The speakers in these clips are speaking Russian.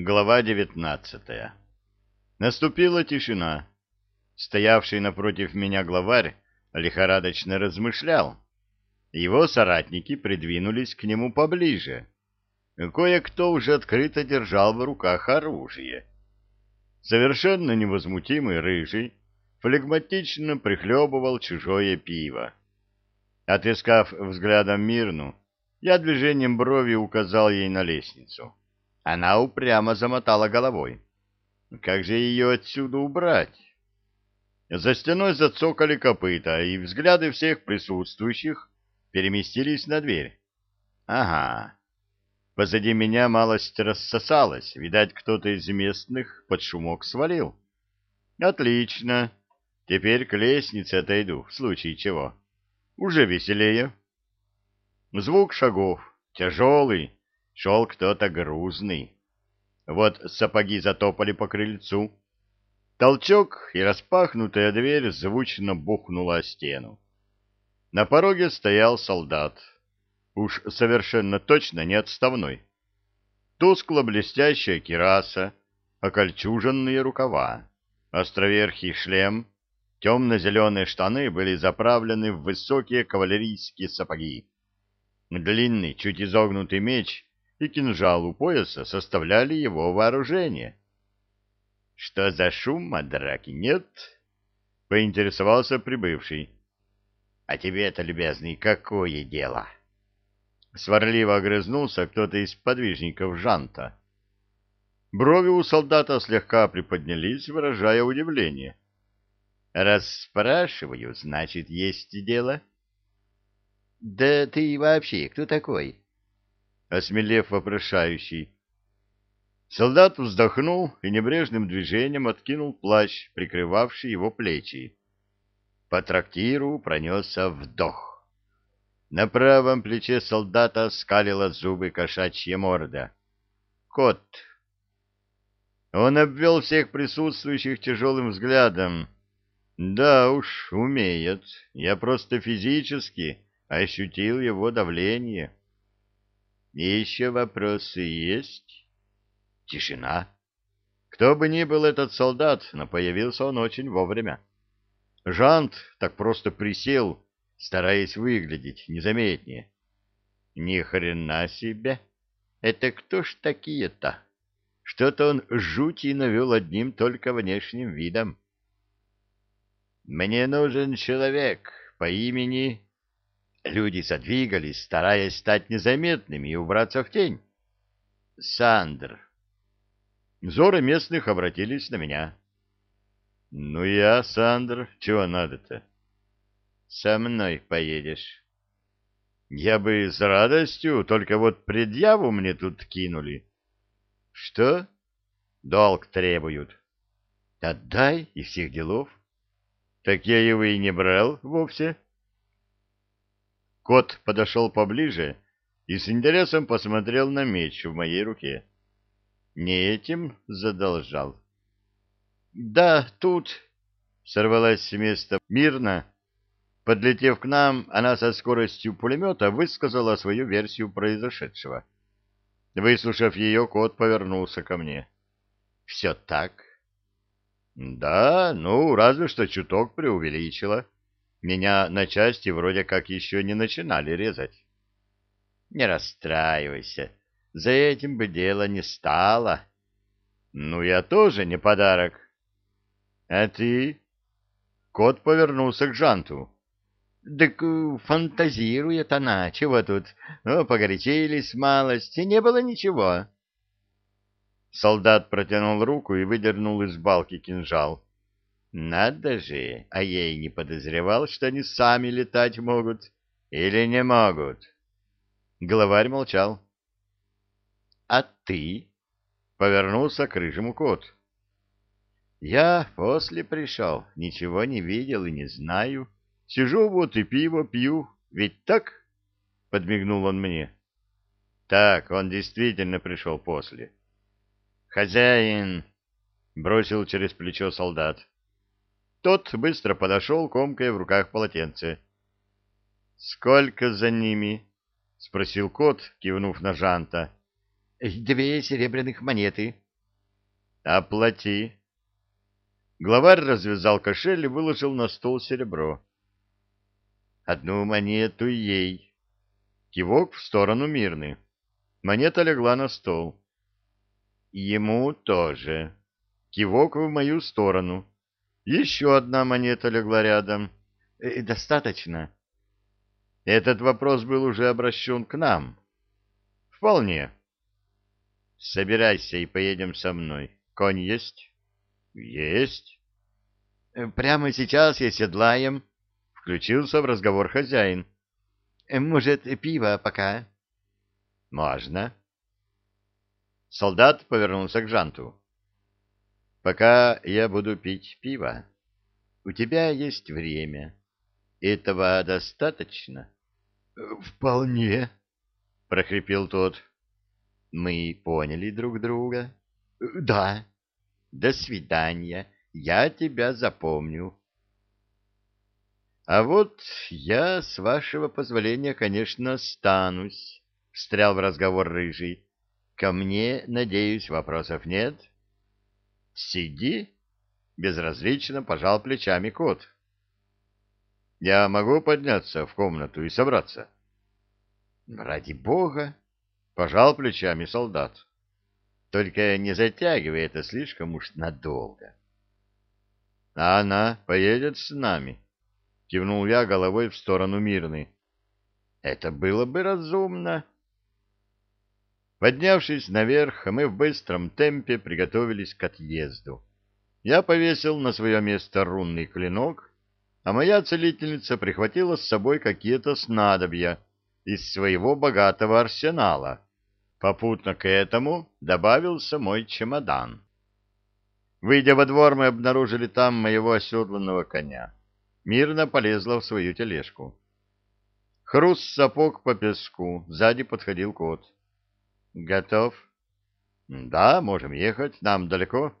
Глава девятнадцатая. Наступила тишина. Стоявший напротив меня главарь лихорадочно размышлял. Его соратники придвинулись к нему поближе. Кое-кто уже открыто держал в руках оружие. Совершенно невозмутимый рыжий флегматично прихлебывал чужое пиво. Отыскав взглядом Мирну, я движением брови указал ей на лестницу. Она упрямо замотала головой. Как же ее отсюда убрать? За стеной зацокали копыта, и взгляды всех присутствующих переместились на дверь. Ага. Позади меня малость рассосалась. Видать, кто-то из местных под шумок свалил. Отлично. Теперь к лестнице отойду, в случае чего. Уже веселее. Звук шагов. Тяжелый, шел кто-то грузный. Вот сапоги затопали по крыльцу. Толчок и распахнутая дверь звучно бухнула о стену. На пороге стоял солдат. Уж совершенно точно не отставной. Тускло-блестящая кираса, окольчуженные рукава, островерхий шлем, темно-зеленые штаны были заправлены в высокие кавалерийские сапоги. Длинный, чуть изогнутый меч и кинжал у пояса составляли его вооружение. — Что за шум от драки нет? — поинтересовался прибывший. — А тебе-то, любезный, какое дело? Сварливо огрызнулся кто-то из подвижников Жанта. Брови у солдата слегка приподнялись, выражая удивление. — Раз спрашиваю, значит, есть дело? — Да ты вообще кто такой? — осмелев вопрошающий. Солдат вздохнул и небрежным движением откинул плащ, прикрывавший его плечи. По трактиру пронесся вдох. На правом плече солдата скалила зубы кошачья морда. Кот. Он обвел всех присутствующих тяжелым взглядом. Да уж, умеет. Я просто физически ощутил его давление. Еще вопросы есть? Тишина. Кто бы ни был этот солдат, но появился он очень вовремя. Жант так просто присел, стараясь выглядеть незаметнее. Ни хрена себе! Это кто ж такие-то? Что-то он жути навел одним только внешним видом. Мне нужен человек по имени Люди задвигались, стараясь стать незаметными и убраться в тень. Сандр. Взоры местных обратились на меня. — Ну я, Сандр, чего надо-то? — Со мной поедешь. — Я бы с радостью, только вот предъяву мне тут кинули. — Что? — Долг требуют. — Отдай и всех делов. — Так я его и не брал вовсе. — Кот подошел поближе и с интересом посмотрел на меч в моей руке. Не этим задолжал. — Да, тут... — сорвалась с места мирно. Подлетев к нам, она со скоростью пулемета высказала свою версию произошедшего. Выслушав ее, кот повернулся ко мне. — Все так? — Да, ну, разве что чуток преувеличила. — меня на части вроде как еще не начинали резать. Не расстраивайся, за этим бы дело не стало. Ну, я тоже не подарок. А ты? Кот повернулся к Жанту. Так фантазирует она, чего тут? Ну, погорячились малость, и не было ничего. Солдат протянул руку и выдернул из балки кинжал. Надо же, а я и не подозревал, что они сами летать могут. Или не могут. Главарь молчал. — А ты? — повернулся к рыжему кот. — Я после пришел, ничего не видел и не знаю. Сижу вот и пиво пью. Ведь так? — подмигнул он мне. — Так, он действительно пришел после. — Хозяин! — бросил через плечо солдат. Тот быстро подошел, комкая в руках полотенце. — Сколько за ними? — спросил кот, кивнув на Жанта. — Две серебряных монеты, Оплати. Главарь развязал кошель и выложил на стол серебро. Одну монету ей. Кивок в сторону мирный. Монета легла на стол. Ему тоже. Кивок в мою сторону. Еще одна монета легла рядом. Э, достаточно. Этот вопрос был уже обращен к нам. Вполне. Собирайся и поедем со мной. Конь есть? Есть. Э, прямо сейчас я седлаем. Включился в разговор хозяин. Э, может, пиво пока? Можно. Солдат повернулся к Жанту. Пока я буду пить пиво, у тебя есть время. Этого достаточно? Вполне, прохрипел тот. Мы поняли друг друга? Да. До свидания. Я тебя запомню. А вот я, с вашего позволения, конечно, останусь, встрял в разговор рыжий. Ко мне, надеюсь, вопросов нет? Сиди, безразлично пожал плечами кот. Я могу подняться в комнату и собраться? Ради бога, пожал плечами солдат. Только не затягивай это слишком уж надолго. А она поедет с нами, кивнул я головой в сторону Мирны. Это было бы разумно. Поднявшись наверх, мы в быстром темпе приготовились к отъезду. Я повесил на свое место рунный клинок, а моя целительница прихватила с собой какие-то снадобья из своего богатого арсенала. Попутно к этому добавился мой чемодан. Выйдя во двор, мы обнаружили там моего оседланного коня. Мирно полезла в свою тележку. Хруст сапог по песку, сзади подходил кот. «Готов?» «Да, можем ехать. Нам далеко?»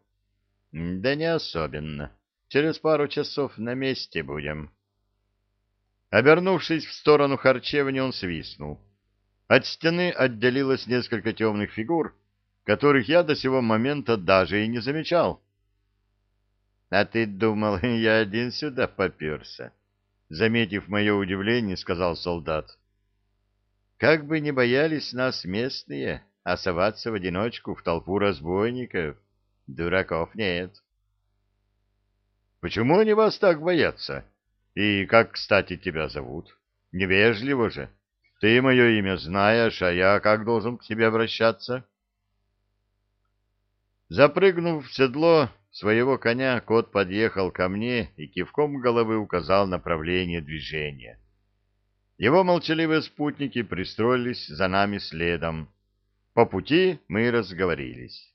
«Да не особенно. Через пару часов на месте будем». Обернувшись в сторону харчевни, он свистнул. От стены отделилось несколько темных фигур, которых я до сего момента даже и не замечал. — А ты думал, я один сюда поперся? — заметив мое удивление, сказал солдат. — Как бы не боялись нас местные, а соваться в одиночку в толпу разбойников, дураков нет. — Почему они вас так боятся? И как, кстати, тебя зовут? Невежливо же. — ты мое имя знаешь, а я как должен к тебе обращаться? Запрыгнув в седло своего коня, кот подъехал ко мне и кивком головы указал направление движения. Его молчаливые спутники пристроились за нами следом. По пути мы разговорились.